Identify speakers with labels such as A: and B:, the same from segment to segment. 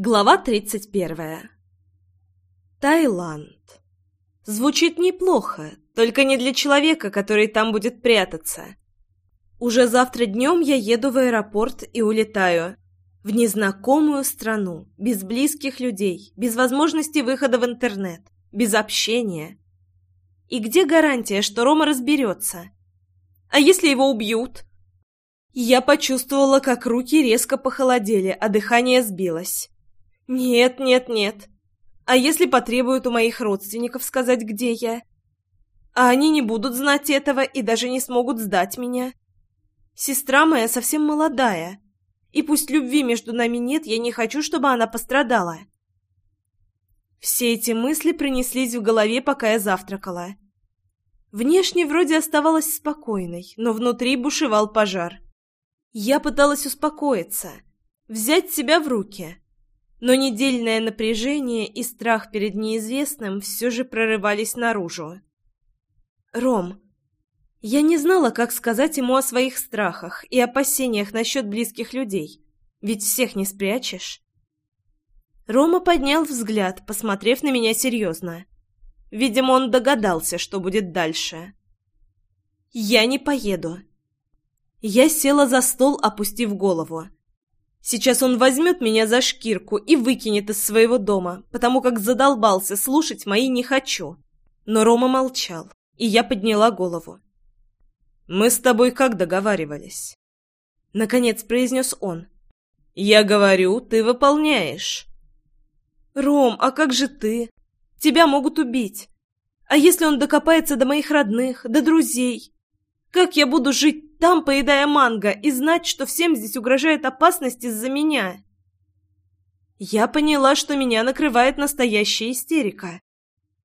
A: Глава 31. Таиланд. Звучит неплохо, только не для человека, который там будет прятаться. Уже завтра днем я еду в аэропорт и улетаю. В незнакомую страну, без близких людей, без возможности выхода в интернет, без общения. И где гарантия, что Рома разберется? А если его убьют? Я почувствовала, как руки резко похолодели, а дыхание сбилось. Нет, нет, нет. А если потребуют у моих родственников сказать, где я? А они не будут знать этого и даже не смогут сдать меня. Сестра моя совсем молодая. И пусть любви между нами нет, я не хочу, чтобы она пострадала. Все эти мысли пронеслись в голове, пока я завтракала. Внешне вроде оставалась спокойной, но внутри бушевал пожар. Я пыталась успокоиться, взять себя в руки. Но недельное напряжение и страх перед неизвестным все же прорывались наружу. «Ром, я не знала, как сказать ему о своих страхах и опасениях насчет близких людей, ведь всех не спрячешь». Рома поднял взгляд, посмотрев на меня серьезно. Видимо, он догадался, что будет дальше. «Я не поеду». Я села за стол, опустив голову. Сейчас он возьмет меня за шкирку и выкинет из своего дома, потому как задолбался слушать мои «не хочу». Но Рома молчал, и я подняла голову. «Мы с тобой как договаривались?» Наконец произнес он. «Я говорю, ты выполняешь». «Ром, а как же ты? Тебя могут убить. А если он докопается до моих родных, до друзей? Как я буду жить там, поедая манго, и знать, что всем здесь угрожает опасность из-за меня? Я поняла, что меня накрывает настоящая истерика.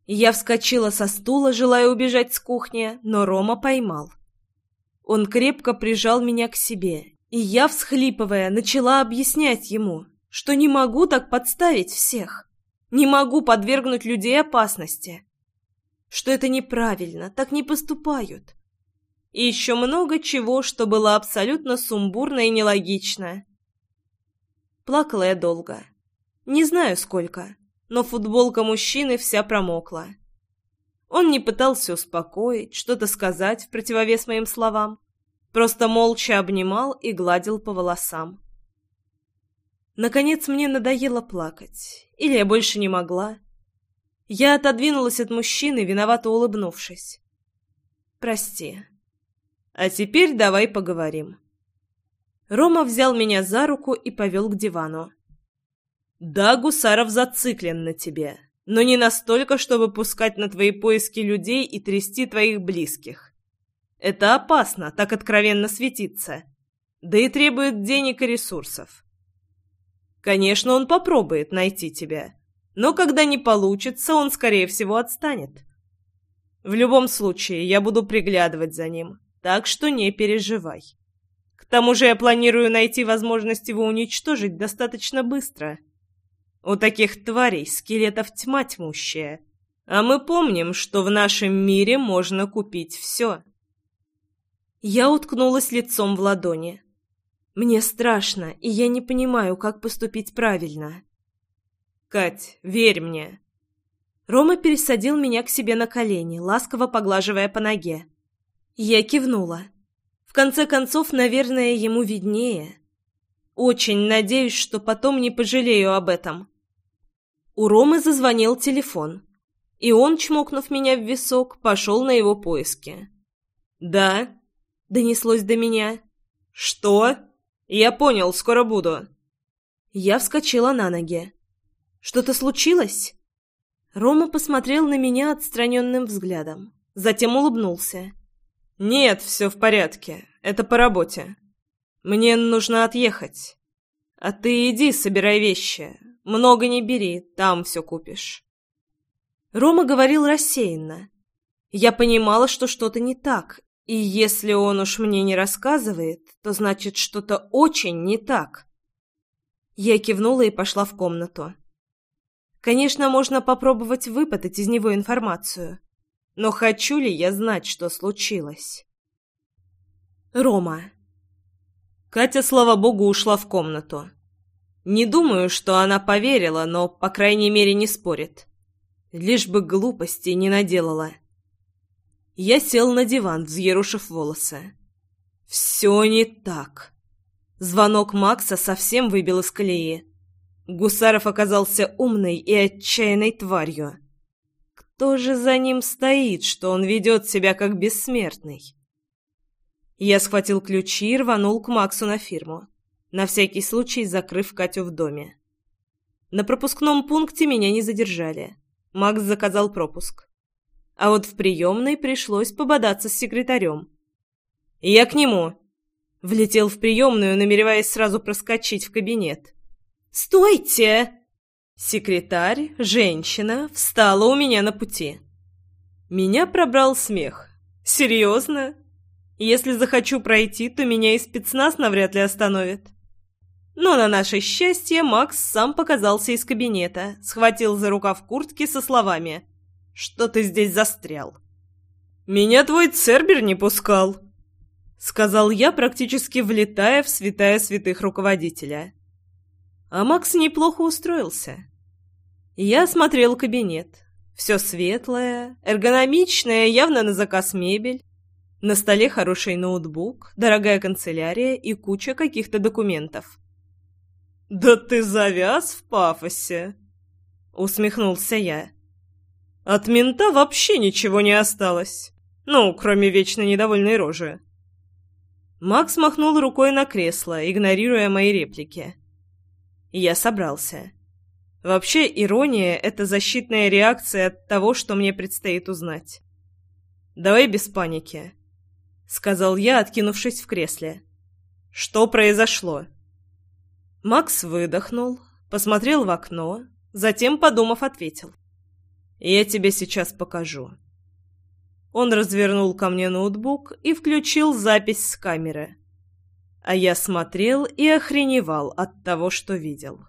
A: Я вскочила со стула, желая убежать с кухни, но Рома поймал. Он крепко прижал меня к себе, и я, всхлипывая, начала объяснять ему, что не могу так подставить всех, не могу подвергнуть людей опасности, что это неправильно, так не поступают и еще много чего, что было абсолютно сумбурно и нелогично. Плакала я долго. Не знаю сколько, но футболка мужчины вся промокла. Он не пытался успокоить, что-то сказать в противовес моим словам, просто молча обнимал и гладил по волосам. Наконец мне надоело плакать, или я больше не могла. Я отодвинулась от мужчины, виновато улыбнувшись. «Прости», а теперь давай поговорим. Рома взял меня за руку и повел к дивану. Да, Гусаров зациклен на тебе, но не настолько, чтобы пускать на твои поиски людей и трясти твоих близких. Это опасно, так откровенно светиться. Да и требует денег и ресурсов. Конечно, он попробует найти тебя, но когда не получится, он, скорее всего, отстанет. В любом случае, я буду приглядывать за ним так что не переживай. К тому же я планирую найти возможность его уничтожить достаточно быстро. У таких тварей скелетов тьма тьмущая, а мы помним, что в нашем мире можно купить все. Я уткнулась лицом в ладони. Мне страшно, и я не понимаю, как поступить правильно. «Кать, верь мне!» Рома пересадил меня к себе на колени, ласково поглаживая по ноге. Я кивнула. В конце концов, наверное, ему виднее. Очень надеюсь, что потом не пожалею об этом. У Ромы зазвонил телефон, и он, чмокнув меня в висок, пошел на его поиски. «Да?» — донеслось до меня. «Что?» «Я понял, скоро буду». Я вскочила на ноги. «Что-то случилось?» Рома посмотрел на меня отстраненным взглядом, затем улыбнулся. «Нет, все в порядке. Это по работе. Мне нужно отъехать. А ты иди, собирай вещи. Много не бери, там все купишь». Рома говорил рассеянно. Я понимала, что что-то не так, и если он уж мне не рассказывает, то значит что-то очень не так. Я кивнула и пошла в комнату. Конечно, можно попробовать выпытать из него информацию. Но хочу ли я знать, что случилось? Рома. Катя, слава богу, ушла в комнату. Не думаю, что она поверила, но, по крайней мере, не спорит. Лишь бы глупости не наделала. Я сел на диван, взъерушив волосы. Все не так. Звонок Макса совсем выбил из колеи. Гусаров оказался умной и отчаянной тварью. Кто же за ним стоит, что он ведет себя как бессмертный? Я схватил ключи и рванул к Максу на фирму, на всякий случай закрыв Катю в доме. На пропускном пункте меня не задержали. Макс заказал пропуск. А вот в приемной пришлось пободаться с секретарем. «Я к нему!» Влетел в приемную, намереваясь сразу проскочить в кабинет. «Стойте!» Секретарь, женщина, встала у меня на пути. Меня пробрал смех. «Серьезно? Если захочу пройти, то меня и спецназ навряд ли остановит». Но на наше счастье Макс сам показался из кабинета, схватил за рукав куртки со словами «Что ты здесь застрял?» «Меня твой Цербер не пускал», — сказал я, практически влетая в святая святых руководителя. А Макс неплохо устроился. Я осмотрел кабинет. Все светлое, эргономичное, явно на заказ мебель. На столе хороший ноутбук, дорогая канцелярия и куча каких-то документов. «Да ты завяз в пафосе!» — усмехнулся я. «От мента вообще ничего не осталось. Ну, кроме вечно недовольной рожи». Макс махнул рукой на кресло, игнорируя мои реплики. Я собрался. Вообще, ирония — это защитная реакция от того, что мне предстоит узнать. «Давай без паники», — сказал я, откинувшись в кресле. «Что произошло?» Макс выдохнул, посмотрел в окно, затем, подумав, ответил. «Я тебе сейчас покажу». Он развернул ко мне ноутбук и включил запись с камеры. А я смотрел и охреневал от того, что видел.